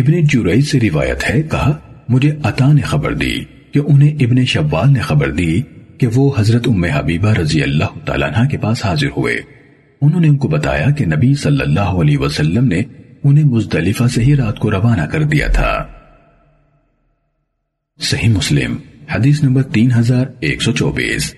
ابن جورائی سے روایت ہے، کہا، مجھے عطا نے خبر دی کہ انہیں ابن شوال نے خبر دی کہ وہ حضرت ام حبیبہ رضی اللہ تعالیٰ عنہ کے پاس حاضر ہوئے۔ انہوں نے ان کو بتایا کہ نبی صلی اللہ علیہ وسلم نے انہیں مزدلفہ سے ہی رات کو روانہ کر دیا تھا۔ صحیح مسلم، حدیث نمبر تین ہزار ایک سو چوبیس۔